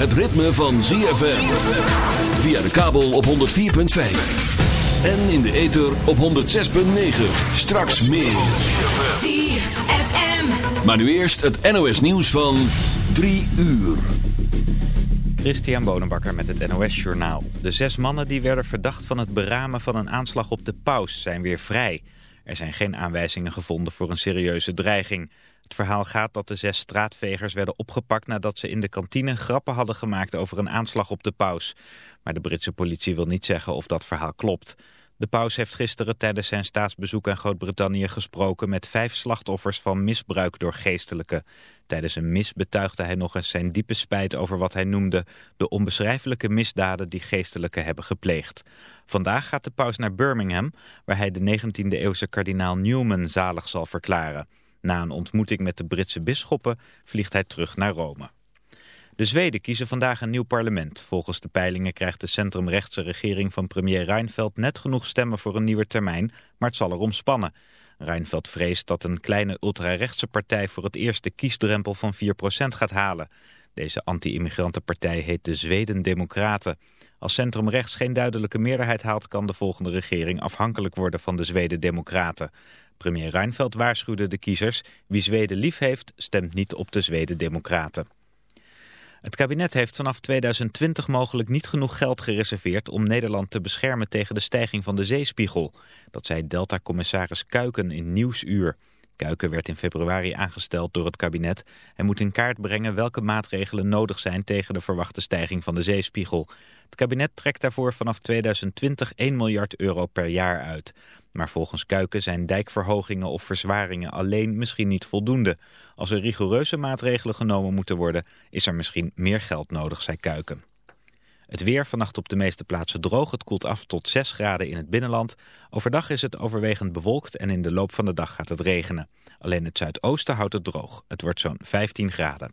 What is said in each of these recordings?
het ritme van ZFM. Via de kabel op 104.5. En in de ether op 106.9. Straks meer. ZFM. Maar nu eerst het NOS nieuws van 3 uur. Christian Bonenbakker met het NOS Journaal. De zes mannen die werden verdacht van het beramen van een aanslag op de paus zijn weer vrij. Er zijn geen aanwijzingen gevonden voor een serieuze dreiging. Het verhaal gaat dat de zes straatvegers werden opgepakt nadat ze in de kantine grappen hadden gemaakt over een aanslag op de paus. Maar de Britse politie wil niet zeggen of dat verhaal klopt. De paus heeft gisteren tijdens zijn staatsbezoek aan Groot-Brittannië gesproken met vijf slachtoffers van misbruik door geestelijken. Tijdens een mis betuigde hij nog eens zijn diepe spijt over wat hij noemde de onbeschrijfelijke misdaden die geestelijken hebben gepleegd. Vandaag gaat de paus naar Birmingham, waar hij de 19e eeuwse kardinaal Newman zalig zal verklaren. Na een ontmoeting met de Britse bisschoppen vliegt hij terug naar Rome. De Zweden kiezen vandaag een nieuw parlement. Volgens de peilingen krijgt de centrumrechtse regering van premier Reinfeldt net genoeg stemmen voor een nieuwe termijn, maar het zal erom spannen. Reinfeldt vreest dat een kleine ultrarechtse partij voor het eerst de kiesdrempel van 4% gaat halen. Deze anti-immigrantenpartij heet de Zweden Democraten. Als centrumrechts geen duidelijke meerderheid haalt, kan de volgende regering afhankelijk worden van de Zweden Democraten. Premier Reinfeldt waarschuwde de kiezers, wie Zweden lief heeft, stemt niet op de Zweden Democraten. Het kabinet heeft vanaf 2020 mogelijk niet genoeg geld gereserveerd om Nederland te beschermen tegen de stijging van de zeespiegel. Dat zei Delta-commissaris Kuiken in Nieuwsuur. Kuiken werd in februari aangesteld door het kabinet. Hij moet in kaart brengen welke maatregelen nodig zijn tegen de verwachte stijging van de zeespiegel. Het kabinet trekt daarvoor vanaf 2020 1 miljard euro per jaar uit. Maar volgens Kuiken zijn dijkverhogingen of verzwaringen alleen misschien niet voldoende. Als er rigoureuze maatregelen genomen moeten worden, is er misschien meer geld nodig, zei Kuiken. Het weer vannacht op de meeste plaatsen droog. Het koelt af tot 6 graden in het binnenland. Overdag is het overwegend bewolkt en in de loop van de dag gaat het regenen. Alleen het zuidoosten houdt het droog. Het wordt zo'n 15 graden.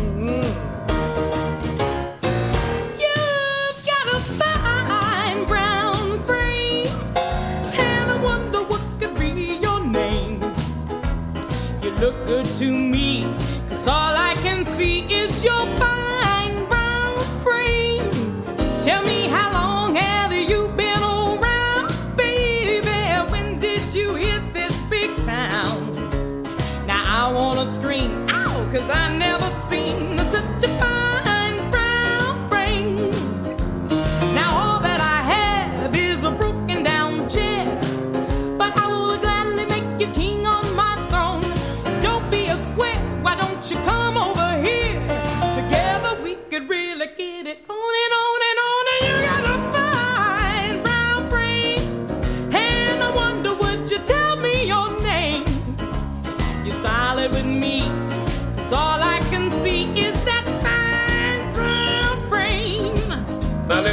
Good to me, cause all I can see is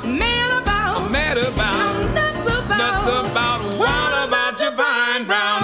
I'm mad about, I'm nuts about, nuts about. What about your fine brown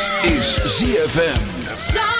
Dit is ZFM.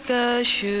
like a shoe.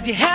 Cause you have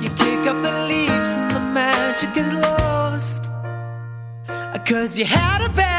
You kick up the leaves and the magic is lost. Cause you had a bad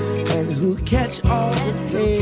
and who catch all the pain?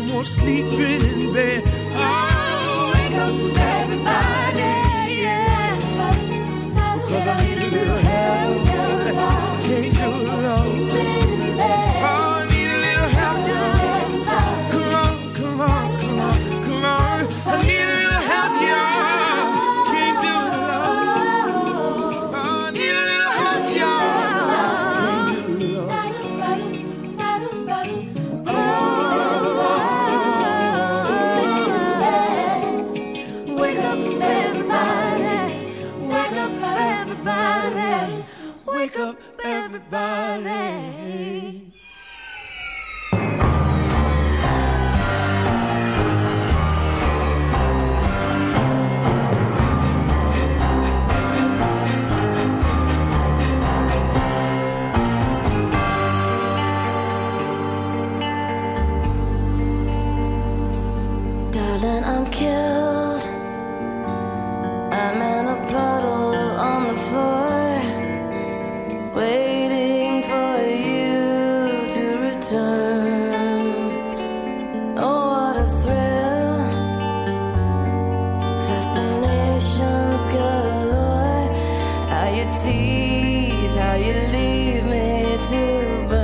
no sleeping in bed. Oh, wake up, everybody, yeah. Cause I tease how you leave me to burn.